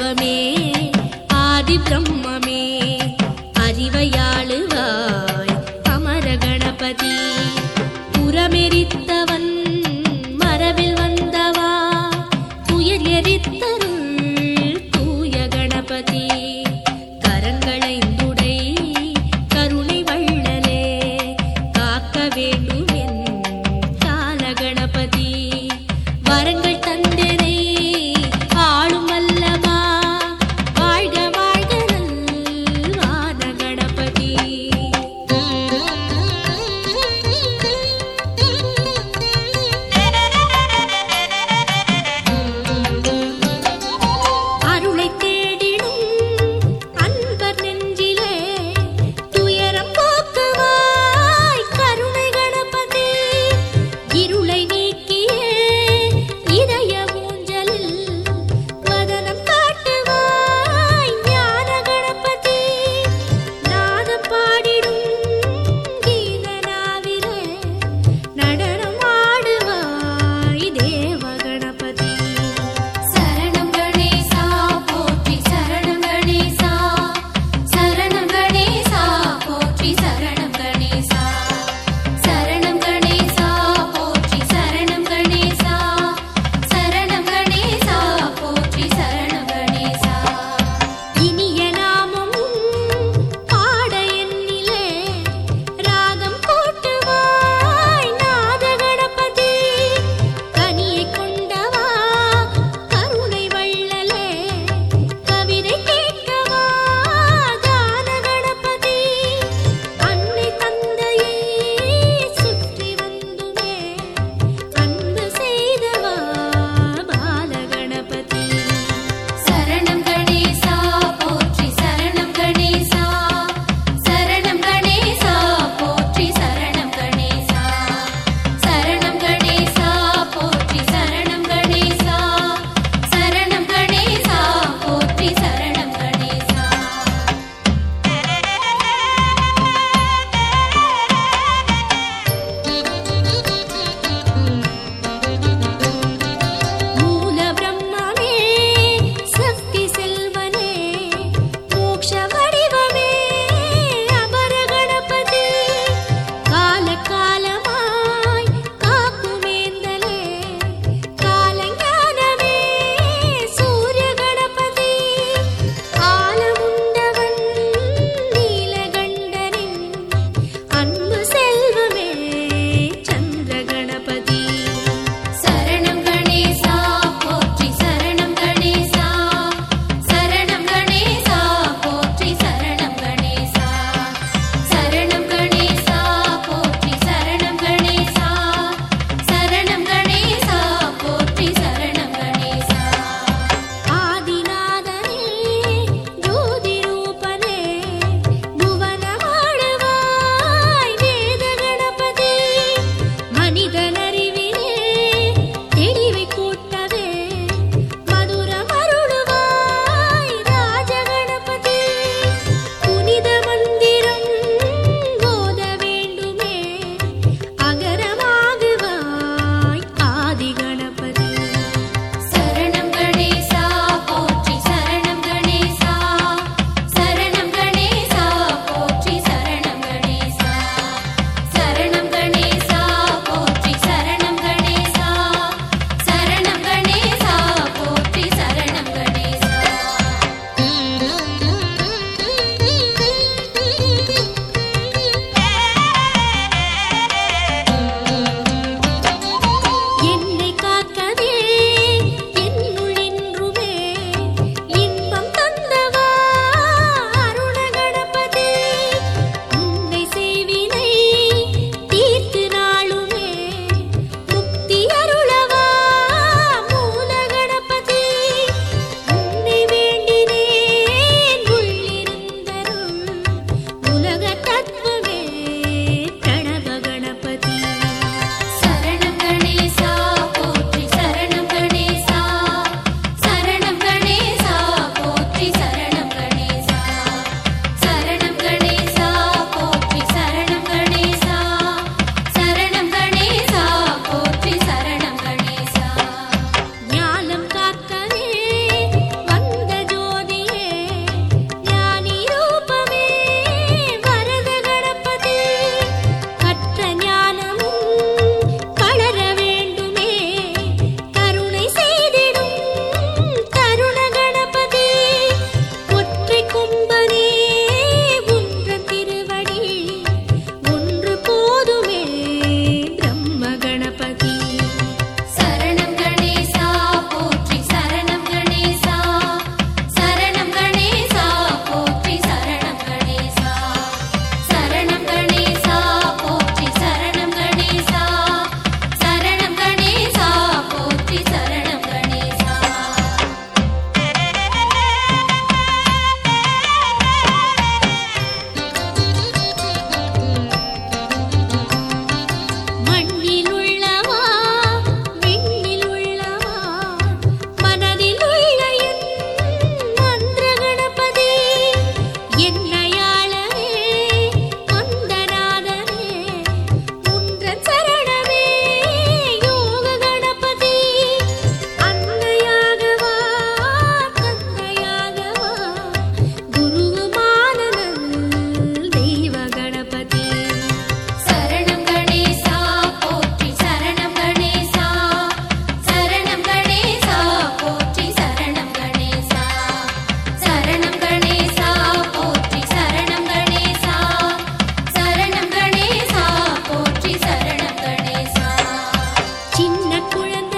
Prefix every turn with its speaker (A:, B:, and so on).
A: தெய்வமே ஆதி பிரம்மமே அறிவையாளுவாய் அமர கணபதி புறமெரித்த 突然的。